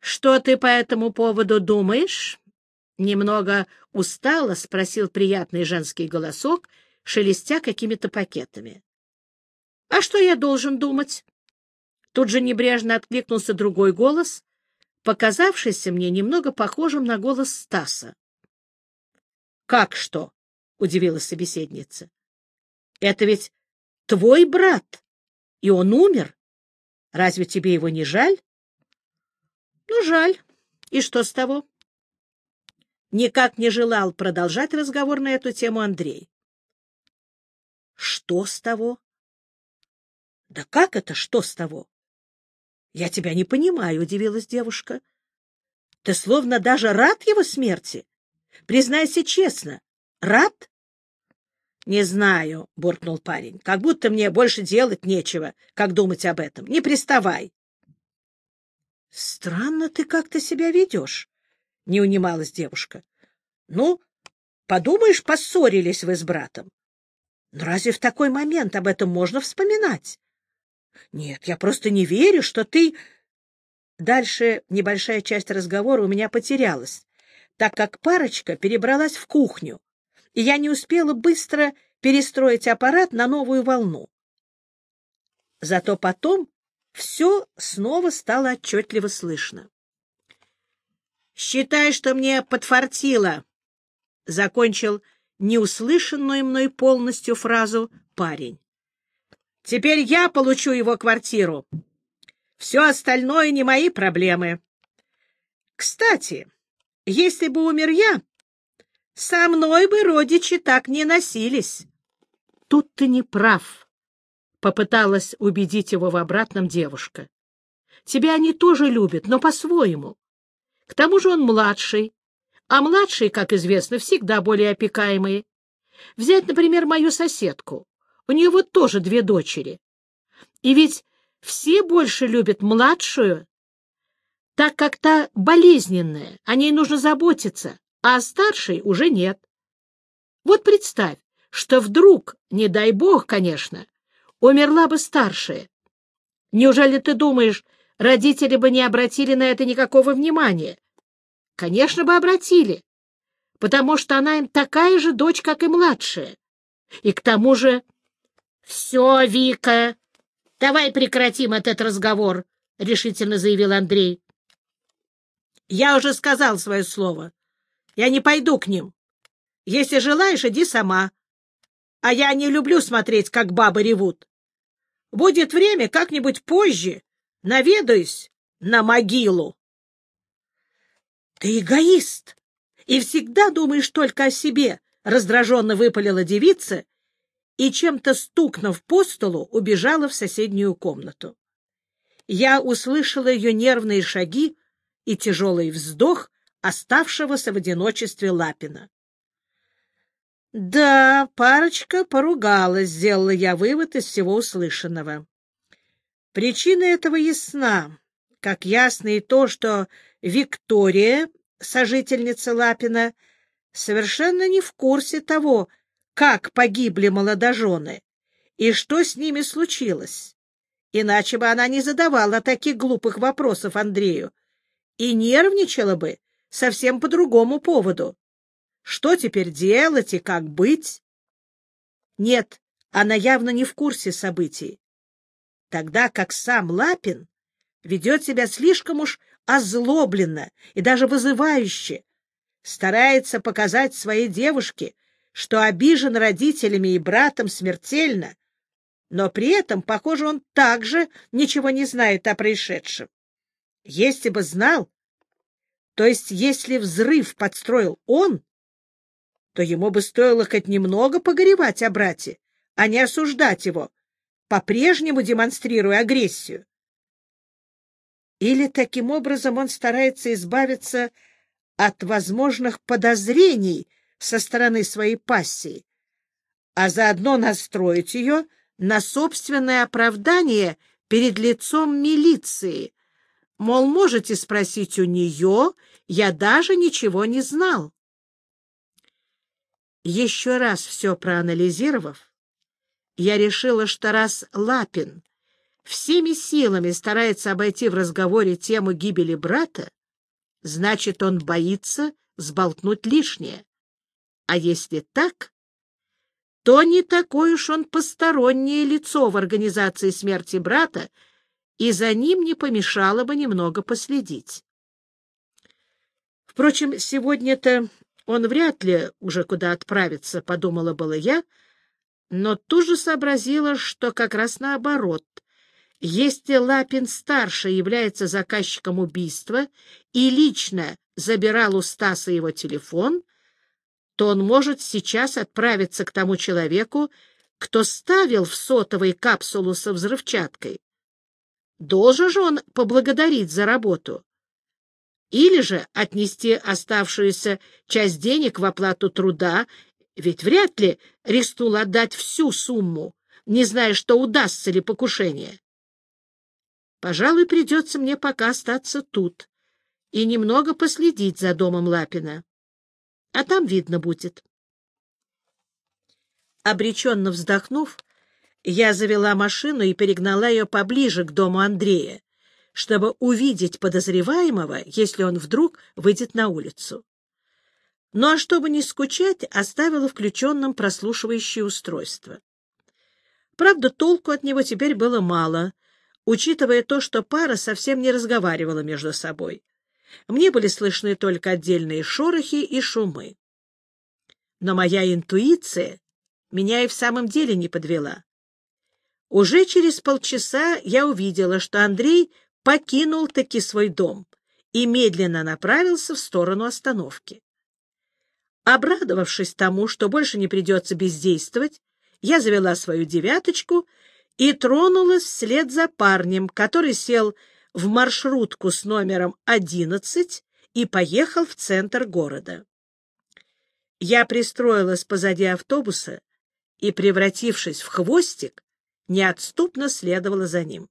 Что ты по этому поводу думаешь? Немного устало спросил приятный женский голосок, шелестя какими-то пакетами. — А что я должен думать? Тут же небрежно откликнулся другой голос, показавшийся мне немного похожим на голос Стаса. — Как что? — удивилась собеседница. — Это ведь твой брат, и он умер. Разве тебе его не жаль? — Ну, жаль. И что с того? Никак не желал продолжать разговор на эту тему Андрей. — Что с того? — Да как это что с того? — Я тебя не понимаю, — удивилась девушка. — Ты словно даже рад его смерти? Признайся честно, рад? — Не знаю, — буркнул парень, — как будто мне больше делать нечего, как думать об этом. Не приставай. — Странно ты как-то себя ведешь, — не унималась девушка. — Ну, подумаешь, поссорились вы с братом. Но разве в такой момент об этом можно вспоминать? Нет, я просто не верю, что ты... Дальше небольшая часть разговора у меня потерялась, так как парочка перебралась в кухню, и я не успела быстро перестроить аппарат на новую волну. Зато потом все снова стало отчетливо слышно. «Считай, что мне подфартило», — закончил неуслышанную мной полностью фразу парень. Теперь я получу его квартиру. Все остальное не мои проблемы. Кстати, если бы умер я, со мной бы родичи так не носились. Тут ты не прав, — попыталась убедить его в обратном девушка. Тебя они тоже любят, но по-своему. К тому же он младший, а младшие, как известно, всегда более опекаемые. Взять, например, мою соседку. У нее вот тоже две дочери. И ведь все больше любят младшую, так как та болезненная, о ней нужно заботиться, а о старшей уже нет. Вот представь, что вдруг, не дай бог, конечно, умерла бы старшая. Неужели ты думаешь, родители бы не обратили на это никакого внимания? Конечно бы обратили, потому что она им такая же дочь, как и младшая. И к тому же все, Вика, давай прекратим этот разговор, — решительно заявил Андрей. Я уже сказал свое слово. Я не пойду к ним. Если желаешь, иди сама. А я не люблю смотреть, как бабы ревут. Будет время, как-нибудь позже наведаюсь на могилу. Ты эгоист и всегда думаешь только о себе, — раздраженно выпалила девица и, чем-то стукнув по столу, убежала в соседнюю комнату. Я услышала ее нервные шаги и тяжелый вздох оставшегося в одиночестве Лапина. Да, парочка поругалась, сделала я вывод из всего услышанного. Причина этого ясна, как ясно и то, что Виктория, сожительница Лапина, совершенно не в курсе того, как погибли молодожены и что с ними случилось. Иначе бы она не задавала таких глупых вопросов Андрею и нервничала бы совсем по другому поводу. Что теперь делать и как быть? Нет, она явно не в курсе событий. Тогда как сам Лапин ведет себя слишком уж озлобленно и даже вызывающе, старается показать своей девушке, что обижен родителями и братом смертельно, но при этом, похоже, он также ничего не знает о происшедшем. Если бы знал, то есть если взрыв подстроил он, то ему бы стоило хоть немного погоревать о брате, а не осуждать его, по-прежнему демонстрируя агрессию. Или таким образом он старается избавиться от возможных подозрений со стороны своей пассии, а заодно настроить ее на собственное оправдание перед лицом милиции. Мол, можете спросить у нее, я даже ничего не знал. Еще раз все проанализировав, я решила, что раз Лапин всеми силами старается обойти в разговоре тему гибели брата, значит, он боится сболтнуть лишнее. А если так, то не такое уж он постороннее лицо в организации смерти брата, и за ним не помешало бы немного последить. Впрочем, сегодня-то он вряд ли уже куда отправится, подумала было я, но тут же сообразила, что как раз наоборот. Если Лапин-старший является заказчиком убийства и лично забирал у Стаса его телефон, то он может сейчас отправиться к тому человеку, кто ставил в сотовой капсулу со взрывчаткой. Должен же он поблагодарить за работу. Или же отнести оставшуюся часть денег в оплату труда, ведь вряд ли рискнул отдать всю сумму, не зная, что удастся ли покушение. Пожалуй, придется мне пока остаться тут и немного последить за домом Лапина а там видно будет. Обреченно вздохнув, я завела машину и перегнала ее поближе к дому Андрея, чтобы увидеть подозреваемого, если он вдруг выйдет на улицу. Ну а чтобы не скучать, оставила включенным прослушивающее устройство. Правда, толку от него теперь было мало, учитывая то, что пара совсем не разговаривала между собой. Мне были слышны только отдельные шорохи и шумы. Но моя интуиция меня и в самом деле не подвела. Уже через полчаса я увидела, что Андрей покинул таки свой дом и медленно направился в сторону остановки. Обрадовавшись тому, что больше не придется бездействовать, я завела свою девяточку и тронулась вслед за парнем, который сел в маршрутку с номером 11 и поехал в центр города. Я пристроилась позади автобуса и, превратившись в хвостик, неотступно следовала за ним.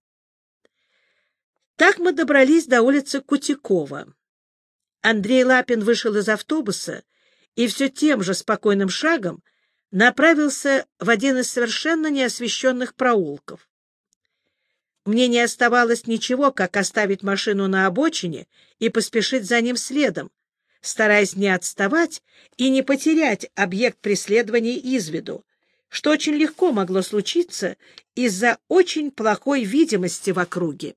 Так мы добрались до улицы Кутикова. Андрей Лапин вышел из автобуса и все тем же спокойным шагом направился в один из совершенно неосвещенных проулков. Мне не оставалось ничего, как оставить машину на обочине и поспешить за ним следом, стараясь не отставать и не потерять объект преследования из виду, что очень легко могло случиться из-за очень плохой видимости в округе.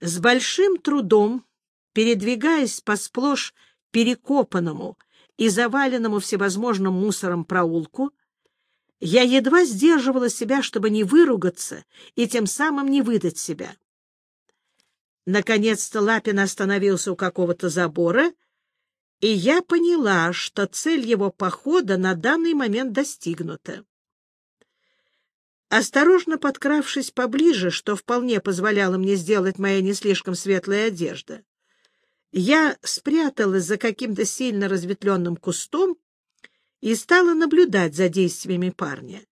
С большим трудом, передвигаясь по сплошь перекопанному и заваленному всевозможным мусором проулку, я едва сдерживала себя, чтобы не выругаться и тем самым не выдать себя. Наконец-то Лапин остановился у какого-то забора, и я поняла, что цель его похода на данный момент достигнута. Осторожно подкравшись поближе, что вполне позволяло мне сделать моя не слишком светлая одежда, я спряталась за каким-то сильно разветвленным кустом и стала наблюдать за действиями парня.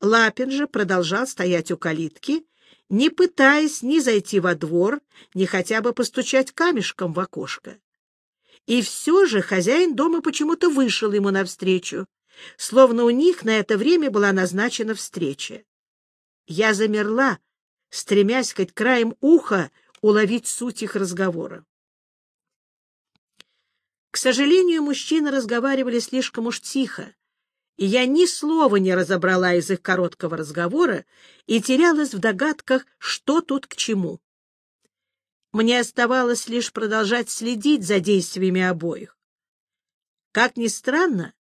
Лапин же продолжал стоять у калитки, не пытаясь ни зайти во двор, ни хотя бы постучать камешком в окошко. И все же хозяин дома почему-то вышел ему навстречу, словно у них на это время была назначена встреча. Я замерла, стремясь хоть краем уха уловить суть их разговора. К сожалению, мужчины разговаривали слишком уж тихо, и я ни слова не разобрала из их короткого разговора и терялась в догадках, что тут к чему. Мне оставалось лишь продолжать следить за действиями обоих. Как ни странно,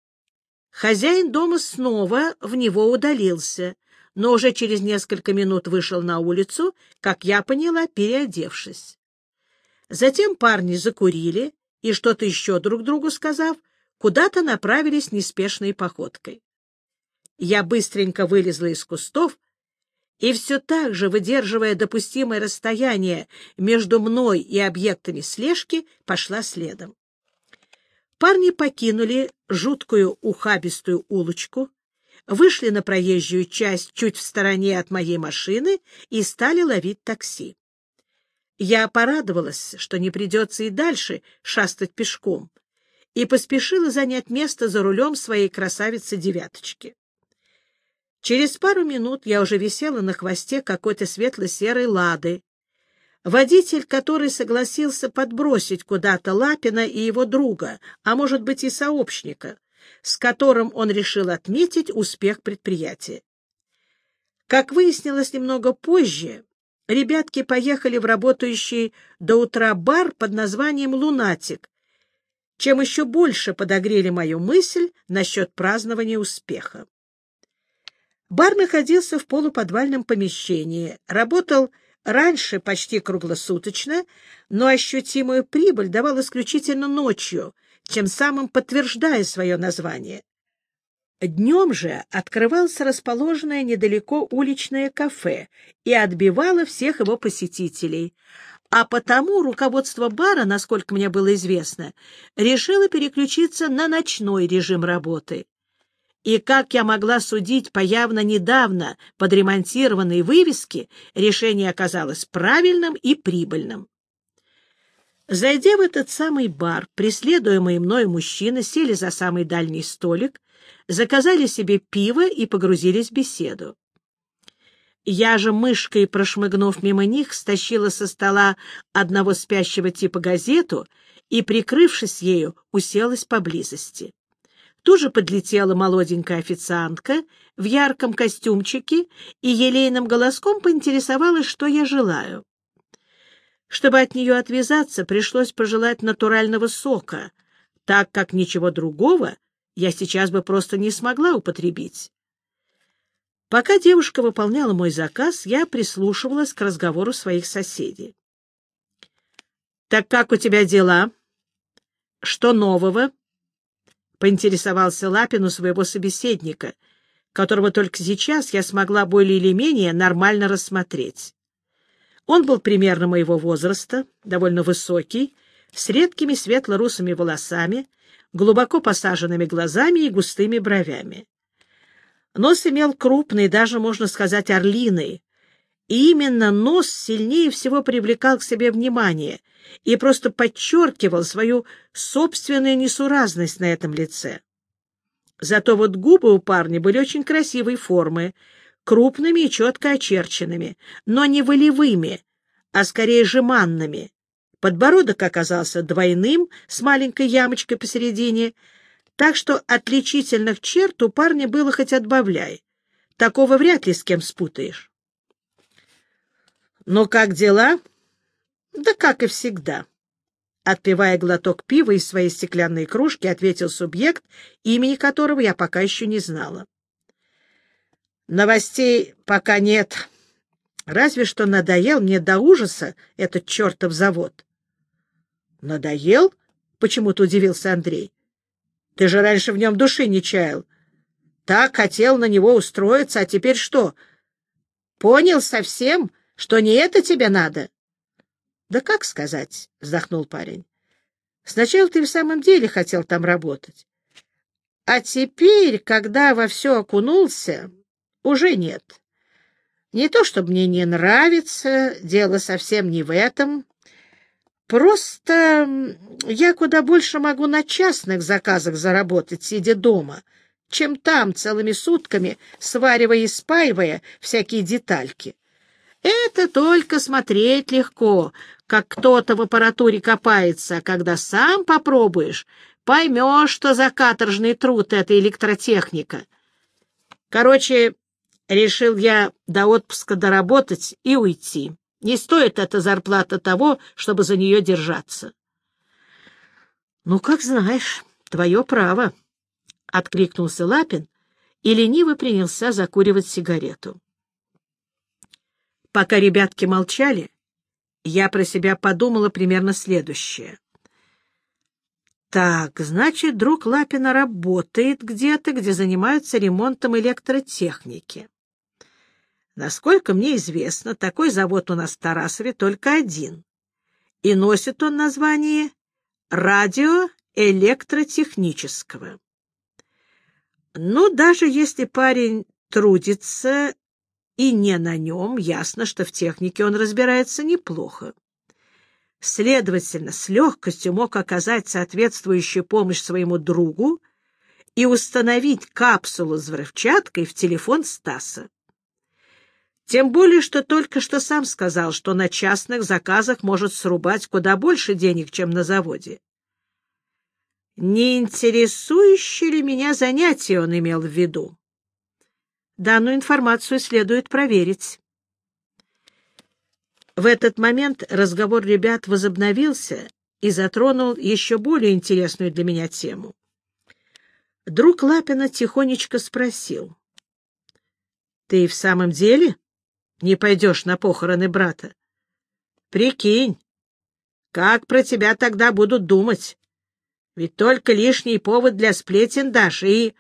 хозяин дома снова в него удалился, но уже через несколько минут вышел на улицу, как я поняла, переодевшись. Затем парни закурили, и что-то еще друг другу сказав, куда-то направились неспешной походкой. Я быстренько вылезла из кустов и все так же, выдерживая допустимое расстояние между мной и объектами слежки, пошла следом. Парни покинули жуткую ухабистую улочку, вышли на проезжую часть чуть в стороне от моей машины и стали ловить такси. Я порадовалась, что не придется и дальше шастать пешком, и поспешила занять место за рулем своей красавицы-девяточки. Через пару минут я уже висела на хвосте какой-то светло-серой лады, водитель который согласился подбросить куда-то Лапина и его друга, а может быть и сообщника, с которым он решил отметить успех предприятия. Как выяснилось немного позже, ребятки поехали в работающий до утра бар под названием «Лунатик», чем еще больше подогрели мою мысль насчет празднования успеха. Бар находился в полуподвальном помещении, работал раньше почти круглосуточно, но ощутимую прибыль давал исключительно ночью, тем самым подтверждая свое название. Днем же открывалось расположенное недалеко уличное кафе и отбивало всех его посетителей, а потому руководство бара, насколько мне было известно, решило переключиться на ночной режим работы. И, как я могла судить по явно недавно подремонтированной вывеске, решение оказалось правильным и прибыльным. Зайдя в этот самый бар, преследуемые мной мужчины сели за самый дальний столик, заказали себе пиво и погрузились в беседу. Я же мышкой, прошмыгнув мимо них, стащила со стола одного спящего типа газету и, прикрывшись ею, уселась поблизости. Тут же подлетела молоденькая официантка в ярком костюмчике и елейным голоском поинтересовалась, что я желаю. Чтобы от нее отвязаться, пришлось пожелать натурального сока, так как ничего другого я сейчас бы просто не смогла употребить. Пока девушка выполняла мой заказ, я прислушивалась к разговору своих соседей. — Так как у тебя дела? Что нового? — поинтересовался Лапин у своего собеседника, которого только сейчас я смогла более или менее нормально рассмотреть. Он был примерно моего возраста, довольно высокий, с редкими светло-русыми волосами, глубоко посаженными глазами и густыми бровями. Нос имел крупный, даже, можно сказать, орлиный, и именно нос сильнее всего привлекал к себе внимание и просто подчеркивал свою собственную несуразность на этом лице. Зато вот губы у парня были очень красивой формы, крупными и четко очерченными, но не волевыми, а скорее жеманными. Подбородок оказался двойным, с маленькой ямочкой посередине, так что отличительных черт у парня было хоть отбавляй. Такого вряд ли с кем спутаешь. «Ну, как дела?» «Да как и всегда». Отпивая глоток пива из своей стеклянной кружки, ответил субъект, имени которого я пока еще не знала. «Новостей пока нет. Разве что надоел мне до ужаса этот чертов завод». «Надоел?» — почему-то удивился Андрей. «Ты же раньше в нем души не чаял. Так хотел на него устроиться, а теперь что? Понял совсем, что не это тебе надо? — Да как сказать, — вздохнул парень. — Сначала ты в самом деле хотел там работать. А теперь, когда во все окунулся, уже нет. Не то, чтобы мне не нравится, дело совсем не в этом. Просто я куда больше могу на частных заказах заработать, сидя дома, чем там целыми сутками, сваривая и спаивая всякие детальки. Это только смотреть легко, как кто-то в аппаратуре копается, а когда сам попробуешь, поймешь, что за каторжный труд эта электротехника. Короче, решил я до отпуска доработать и уйти. Не стоит эта зарплата того, чтобы за нее держаться. — Ну, как знаешь, твое право, — откликнулся Лапин и лениво принялся закуривать сигарету. Пока ребятки молчали, я про себя подумала примерно следующее. Так, значит, друг Лапина работает где-то, где занимаются ремонтом электротехники. Насколько мне известно, такой завод у нас в Тарасове только один. И носит он название радиоэлектротехнического. Ну, даже если парень трудится и не на нем, ясно, что в технике он разбирается неплохо. Следовательно, с легкостью мог оказать соответствующую помощь своему другу и установить капсулу с взрывчаткой в телефон Стаса. Тем более, что только что сам сказал, что на частных заказах может срубать куда больше денег, чем на заводе. Не интересующее ли меня занятие он имел в виду? Данную информацию следует проверить. В этот момент разговор ребят возобновился и затронул еще более интересную для меня тему. Друг Лапина тихонечко спросил. — Ты в самом деле не пойдешь на похороны брата? — Прикинь, как про тебя тогда будут думать? Ведь только лишний повод для сплетен дашь и...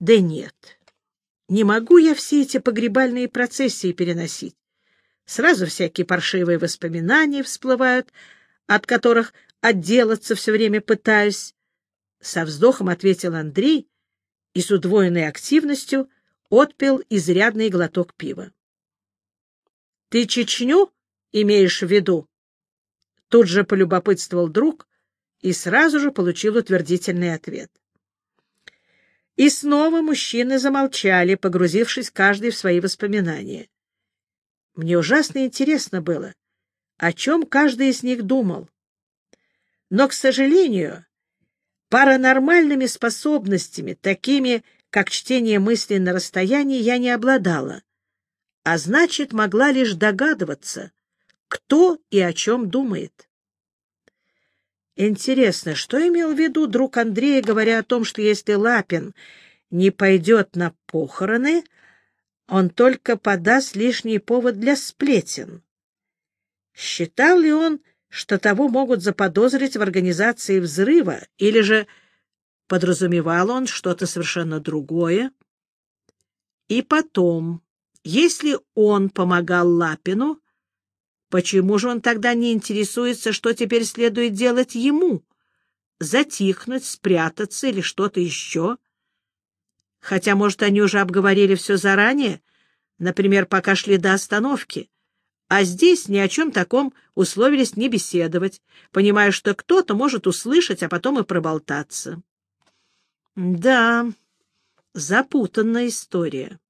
Да нет, не могу я все эти погребальные процессии переносить. Сразу всякие паршивые воспоминания всплывают, от которых отделаться все время пытаюсь. Со вздохом ответил Андрей и с удвоенной активностью отпил изрядный глоток пива. — Ты Чечню имеешь в виду? Тут же полюбопытствовал друг и сразу же получил утвердительный ответ. И снова мужчины замолчали, погрузившись каждый в свои воспоминания. Мне ужасно интересно было, о чем каждый из них думал. Но, к сожалению, паранормальными способностями, такими, как чтение мыслей на расстоянии, я не обладала, а значит, могла лишь догадываться, кто и о чем думает. Интересно, что имел в виду друг Андрея, говоря о том, что если Лапин не пойдет на похороны, он только подаст лишний повод для сплетен. Считал ли он, что того могут заподозрить в организации взрыва, или же подразумевал он что-то совершенно другое? И потом, если он помогал Лапину, почему же он тогда не интересуется, что теперь следует делать ему? Затихнуть, спрятаться или что-то еще? Хотя, может, они уже обговорили все заранее, например, пока шли до остановки. А здесь ни о чем таком условились не беседовать, понимая, что кто-то может услышать, а потом и проболтаться. Да, запутанная история.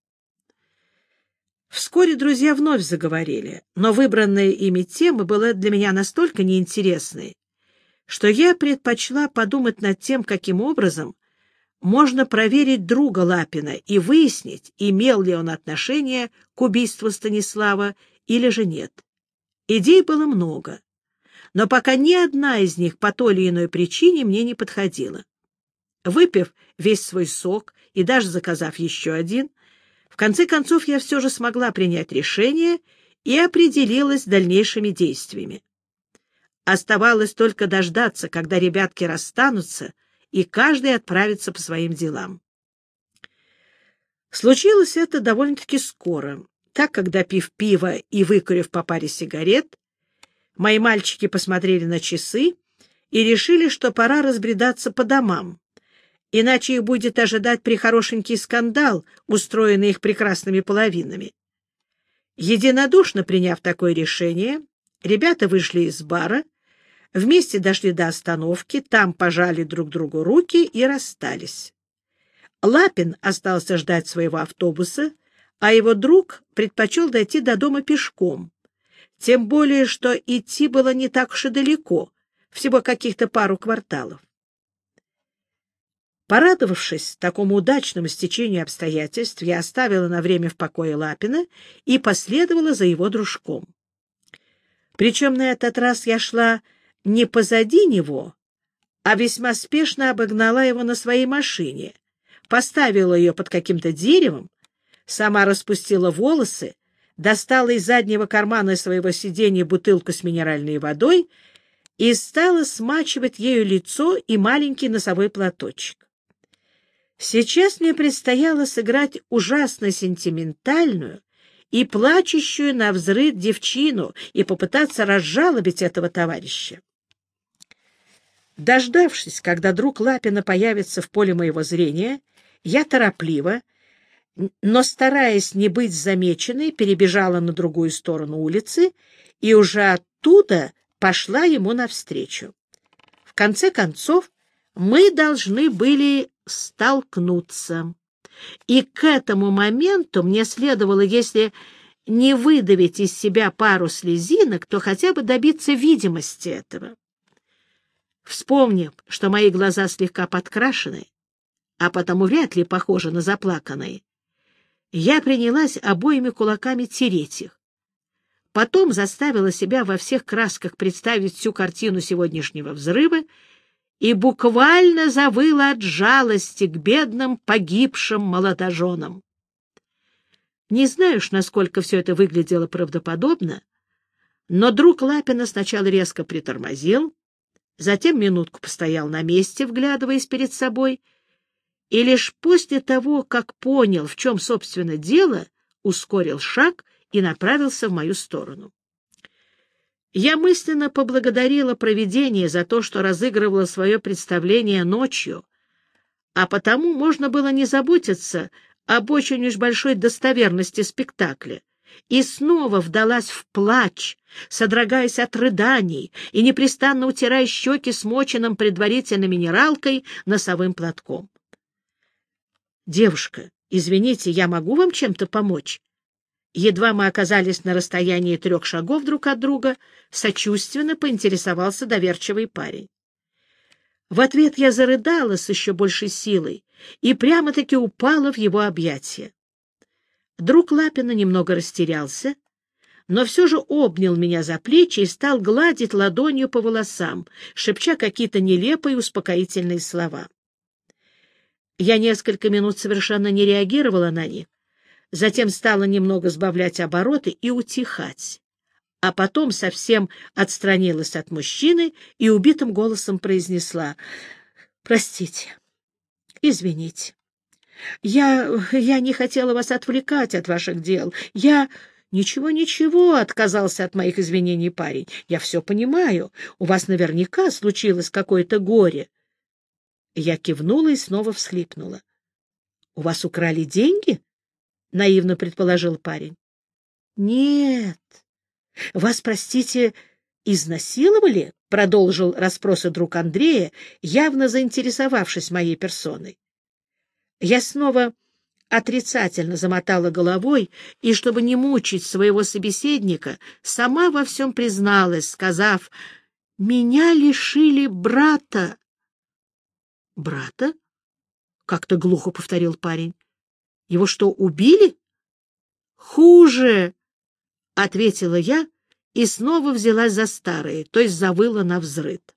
Вскоре друзья вновь заговорили, но выбранная ими тема была для меня настолько неинтересной, что я предпочла подумать над тем, каким образом можно проверить друга Лапина и выяснить, имел ли он отношение к убийству Станислава или же нет. Идей было много, но пока ни одна из них по той или иной причине мне не подходила. Выпив весь свой сок и даже заказав еще один, в конце концов я все же смогла принять решение и определилась дальнейшими действиями. Оставалось только дождаться, когда ребятки расстанутся, и каждый отправится по своим делам. Случилось это довольно-таки скоро, так как, допив пива и выкурив по паре сигарет, мои мальчики посмотрели на часы и решили, что пора разбредаться по домам, иначе их будет ожидать прихорошенький скандал, устроенный их прекрасными половинами. Единодушно приняв такое решение, ребята вышли из бара Вместе дошли до остановки, там пожали друг другу руки и расстались. Лапин остался ждать своего автобуса, а его друг предпочел дойти до дома пешком. Тем более, что идти было не так уж и далеко, всего каких-то пару кварталов. Порадовавшись такому удачному стечению обстоятельств, я оставила на время в покое Лапина и последовала за его дружком. Причем на этот раз я шла не позади него, а весьма спешно обогнала его на своей машине, поставила ее под каким-то деревом, сама распустила волосы, достала из заднего кармана своего сиденья бутылку с минеральной водой и стала смачивать ею лицо и маленький носовой платочек. Сейчас мне предстояло сыграть ужасно сентиментальную и плачущую на взрыв девчину и попытаться разжалобить этого товарища. Дождавшись, когда друг Лапина появится в поле моего зрения, я торопливо, но, стараясь не быть замеченной, перебежала на другую сторону улицы и уже оттуда пошла ему навстречу. В конце концов, мы должны были столкнуться. И к этому моменту мне следовало, если не выдавить из себя пару слезинок, то хотя бы добиться видимости этого. Вспомнив, что мои глаза слегка подкрашены, а потому вряд ли похожи на заплаканные, я принялась обоими кулаками тереть их. Потом заставила себя во всех красках представить всю картину сегодняшнего взрыва и буквально завыла от жалости к бедным погибшим молодоженам. Не знаю уж, насколько все это выглядело правдоподобно, но друг Лапина сначала резко притормозил, затем минутку постоял на месте, вглядываясь перед собой, и лишь после того, как понял, в чем, собственно, дело, ускорил шаг и направился в мою сторону. Я мысленно поблагодарила провидение за то, что разыгрывало свое представление ночью, а потому можно было не заботиться об очень уж большой достоверности спектакля, и снова вдалась в плач, содрогаясь от рыданий и непрестанно утирая щеки смоченным предварительно минералкой носовым платком. — Девушка, извините, я могу вам чем-то помочь? Едва мы оказались на расстоянии трех шагов друг от друга, сочувственно поинтересовался доверчивый парень. В ответ я зарыдала с еще большей силой и прямо-таки упала в его объятия. Друг Лапина немного растерялся, но все же обнял меня за плечи и стал гладить ладонью по волосам, шепча какие-то нелепые успокоительные слова. Я несколько минут совершенно не реагировала на них, затем стала немного сбавлять обороты и утихать, а потом совсем отстранилась от мужчины и убитым голосом произнесла «Простите, извините, я, я не хотела вас отвлекать от ваших дел, я...» «Ничего, ничего», — отказался от моих извинений парень. «Я все понимаю. У вас наверняка случилось какое-то горе». Я кивнула и снова всхлипнула. — У вас украли деньги? — наивно предположил парень. — Нет. — Вас, простите, изнасиловали? — продолжил расспросы друг Андрея, явно заинтересовавшись моей персоной. Я снова отрицательно замотала головой и, чтобы не мучить своего собеседника, сама во всем призналась, сказав, «Меня лишили брата». «Брата?» — как-то глухо повторил парень. Его что, убили? Хуже, — ответила я и снова взялась за старые, то есть завыла на взрыд.